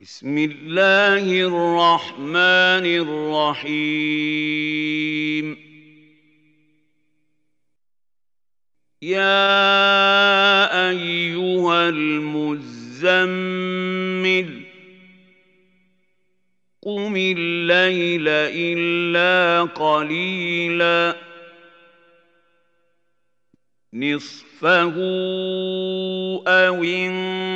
بسم الله الرحمن الرحيم. يا أيها المزمل قم الليل إلا قليلا. نصفه أو انقص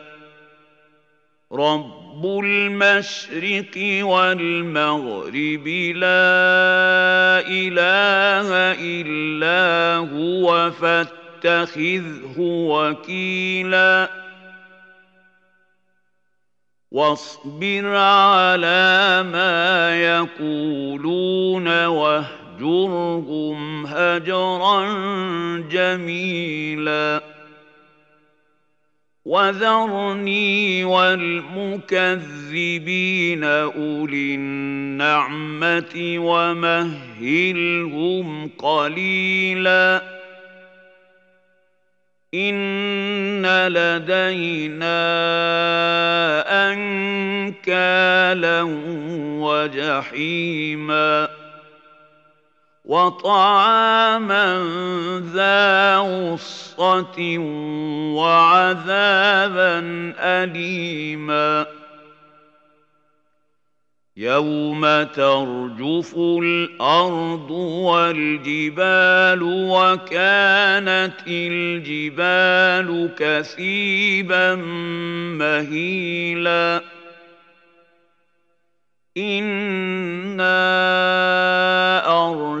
رب المشرق والمغرب لا اله الا هو فاتخذه وكيلا واصبر على ما يقولون واهجرهم هجرا جميلا وذرني والمكذبين اولي النعمه ومهلهم قليلا ان لدينا انكالا وجحيما وطعاما ذا غصة وعذابا أليما. يوم ترجف الأرض والجبال وكانت الجبال كثيبا مهيلا. إِنَّا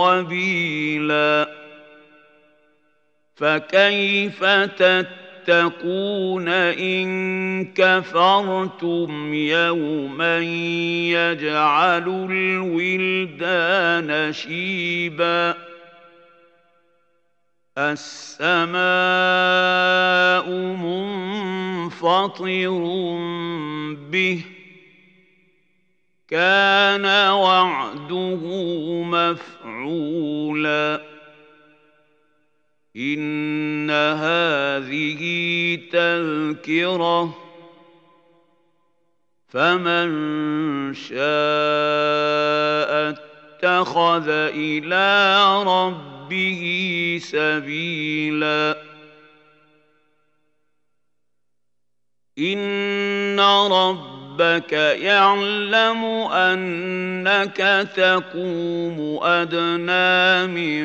وبيلا فكيف تتقون إن كفرتم يوما يجعل الولدان شيبا السماء منفطر به كان وعده مفعولا. إن هذه تذكرة. فمن شاء اتخذ إلى ربه به سبيلا. إن ربك يعلم أنك تقوم أدنى من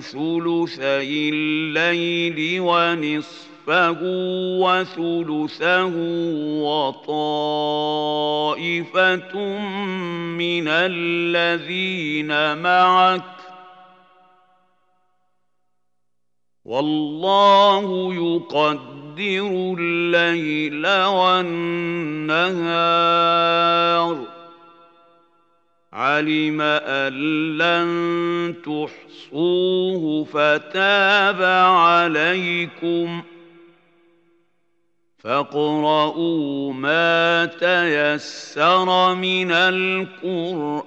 ثلثي الليل ونصفه وثلثه وطائفة من الذين معك والله يقدر الليل والنهار. علم أن لن تحصوه فتاب عليكم. فاقرؤوا ما تيسر من القرآن.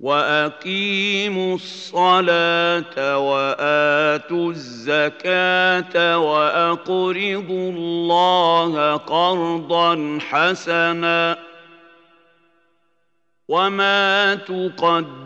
واقيموا الصلاه واتوا الزكاه واقرضوا الله قرضا حسنا وما تقدموا